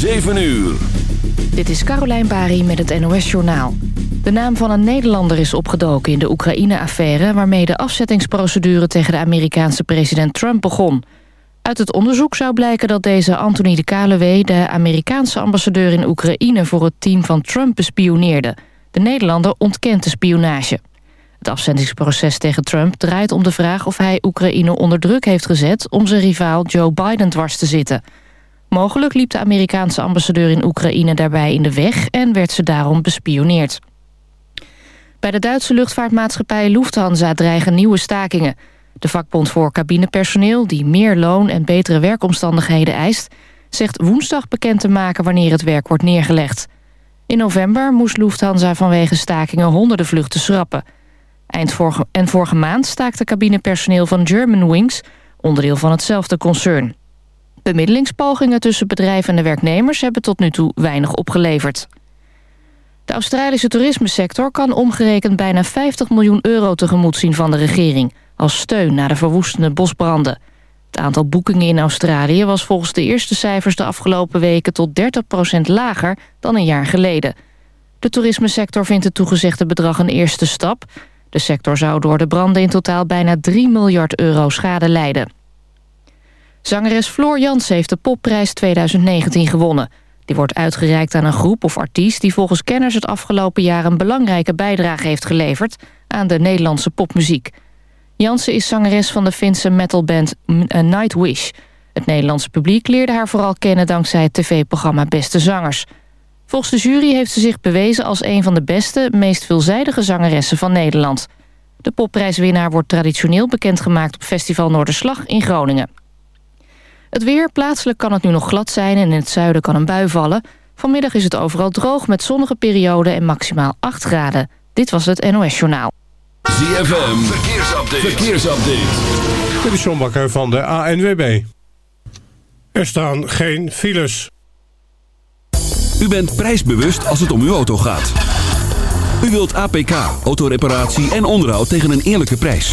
7 uur. Dit is Carolijn Bari met het NOS Journaal. De naam van een Nederlander is opgedoken in de Oekraïne-affaire... waarmee de afzettingsprocedure tegen de Amerikaanse president Trump begon. Uit het onderzoek zou blijken dat deze Anthony de Kalewee... de Amerikaanse ambassadeur in Oekraïne voor het team van Trump bespioneerde. De Nederlander ontkent de spionage. Het afzendingsproces tegen Trump draait om de vraag of hij Oekraïne onder druk heeft gezet... om zijn rivaal Joe Biden dwars te zitten... Mogelijk liep de Amerikaanse ambassadeur in Oekraïne daarbij in de weg... en werd ze daarom bespioneerd. Bij de Duitse luchtvaartmaatschappij Lufthansa dreigen nieuwe stakingen. De vakbond voor cabinepersoneel, die meer loon en betere werkomstandigheden eist... zegt woensdag bekend te maken wanneer het werk wordt neergelegd. In november moest Lufthansa vanwege stakingen honderden vluchten schrappen. Eind vorige, en vorige maand staakte cabinepersoneel van Germanwings... onderdeel van hetzelfde concern. Bemiddelingspogingen tussen bedrijven en de werknemers hebben tot nu toe weinig opgeleverd. De Australische toerismesector kan omgerekend bijna 50 miljoen euro tegemoet zien van de regering... als steun na de verwoestende bosbranden. Het aantal boekingen in Australië was volgens de eerste cijfers de afgelopen weken tot 30% lager dan een jaar geleden. De toerismesector vindt het toegezegde bedrag een eerste stap. De sector zou door de branden in totaal bijna 3 miljard euro schade lijden. Zangeres Floor Jansen heeft de popprijs 2019 gewonnen. Die wordt uitgereikt aan een groep of artiest... die volgens kenners het afgelopen jaar een belangrijke bijdrage heeft geleverd... aan de Nederlandse popmuziek. Jansen is zangeres van de Finse metalband Nightwish. Het Nederlandse publiek leerde haar vooral kennen... dankzij het tv-programma Beste Zangers. Volgens de jury heeft ze zich bewezen als een van de beste... meest veelzijdige zangeressen van Nederland. De popprijswinnaar wordt traditioneel bekendgemaakt... op Festival Noorderslag in Groningen. Het weer, plaatselijk kan het nu nog glad zijn en in het zuiden kan een bui vallen. Vanmiddag is het overal droog met zonnige perioden en maximaal 8 graden. Dit was het NOS Journaal. ZFM, verkeersupdate. verkeersupdate. Dit is John Bakker van de ANWB. Er staan geen files. U bent prijsbewust als het om uw auto gaat. U wilt APK, autoreparatie en onderhoud tegen een eerlijke prijs.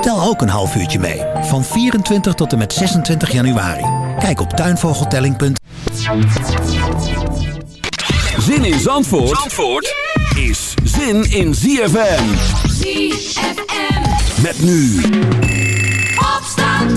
Tel ook een half uurtje mee, van 24 tot en met 26 januari. Kijk op tuinvogeltelling.nl Zin in Zandvoort, Zandvoort is zin in ZFM. ZFM. Met nu Opstand.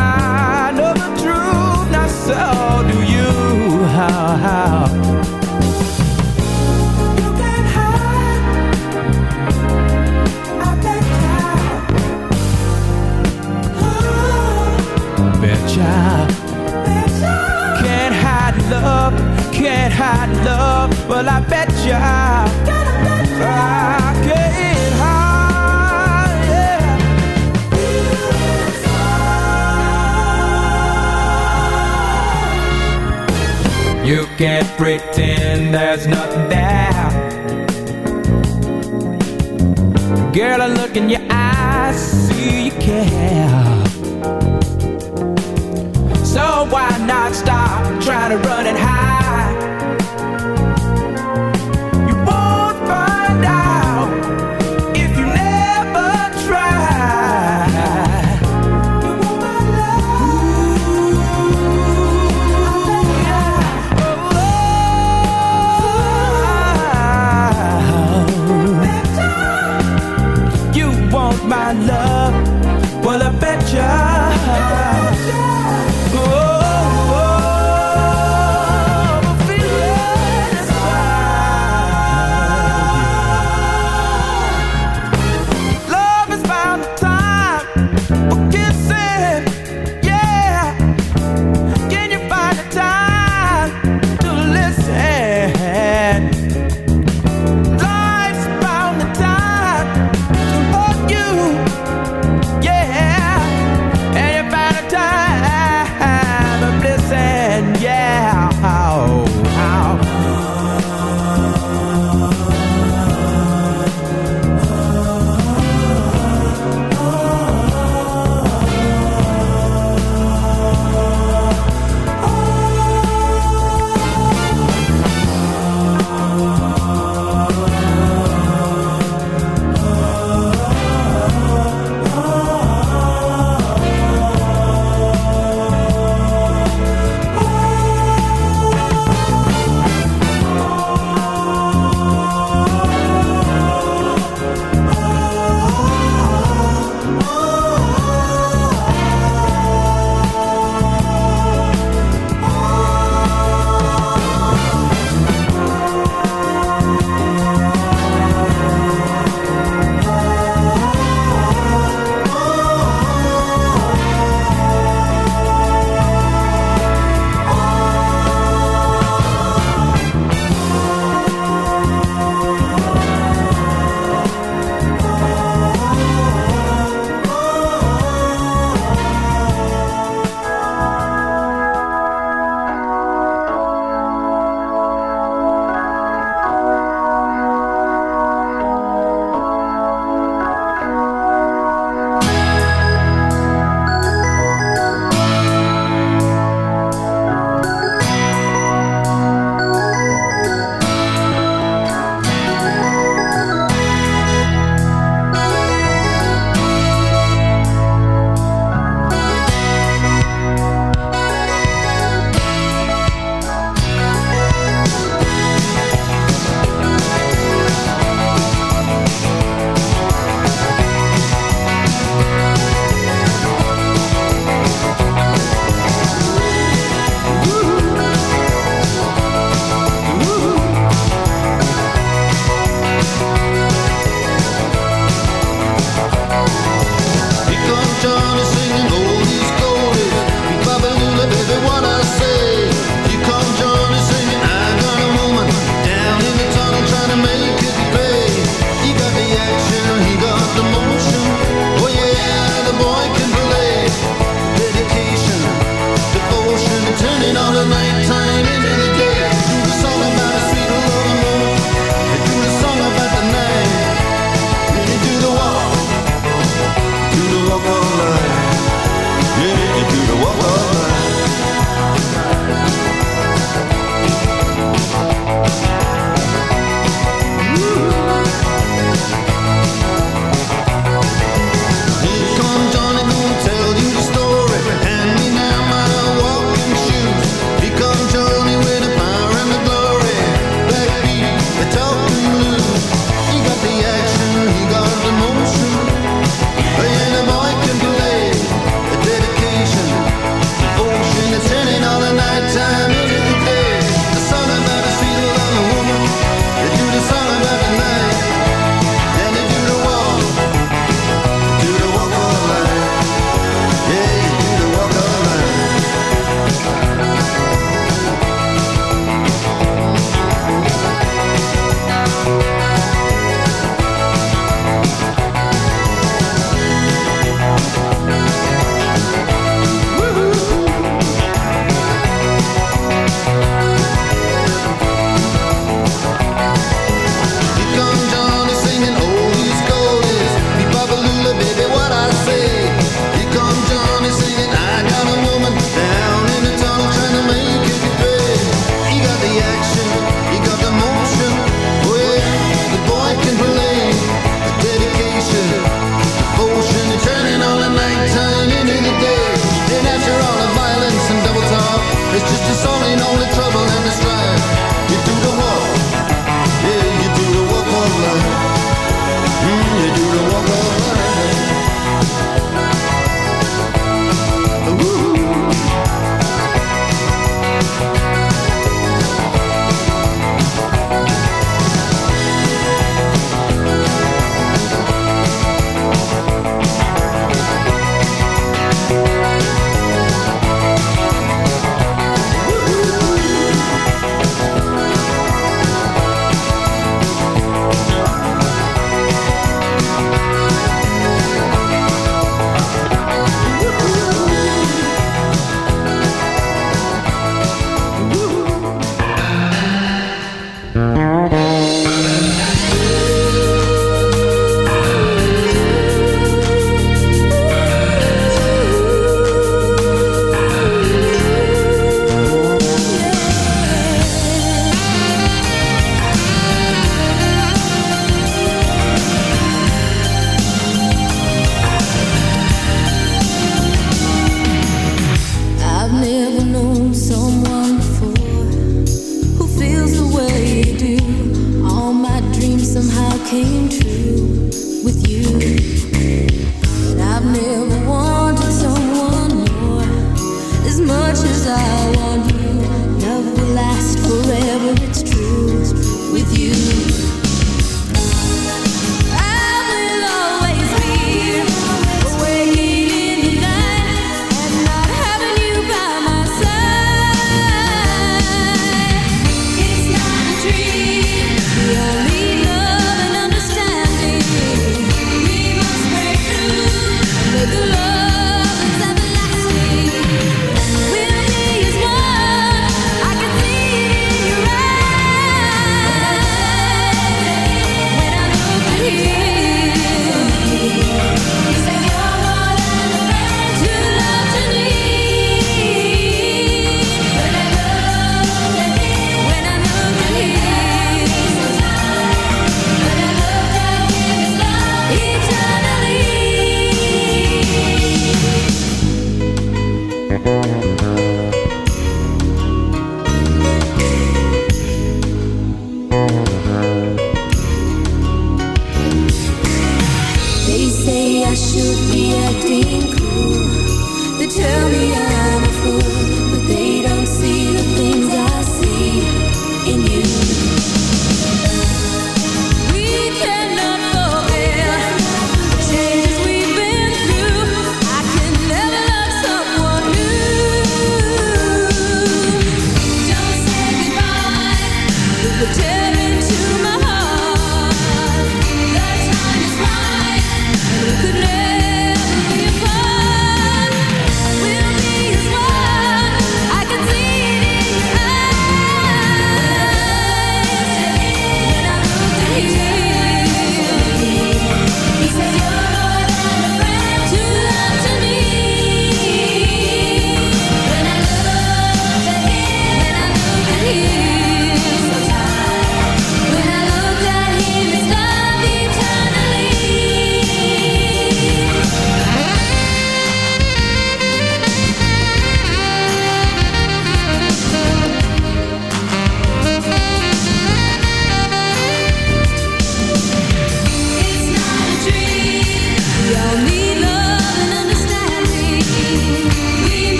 Can't hide love, can't hide love. Well, I bet you I, I can't hide. Yeah. You can't pretend there's nothing there. Girl, I look in your eyes, see you care. Why not stop and try to run it high?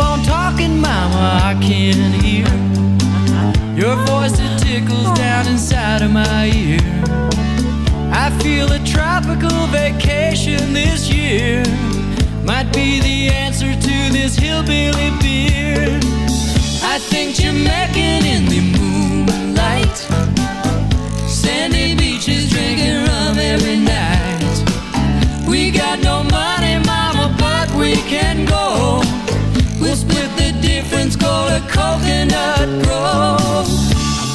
On talking, mama, I can't hear your voice that tickles down inside of my ear. I feel a tropical vacation this year might be the answer to this hillbilly beer. I think Jamaican in the moonlight, difference, go to Coconut Grove.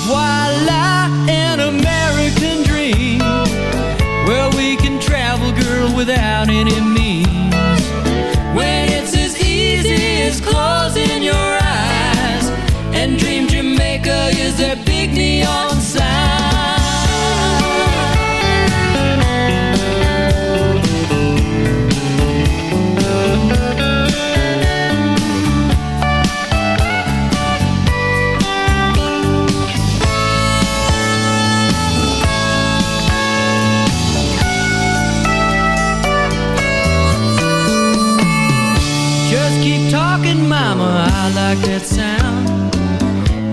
Voila, an American dream where we can travel, girl, without any means. When it's as easy as closing your eyes and dream Jamaica is a big neon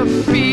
to feel.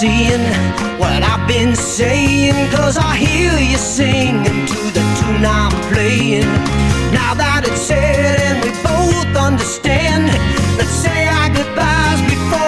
seeing what I've been saying. Cause I hear you singing to the tune I'm playing. Now that it's said and we both understand, let's say our goodbyes before.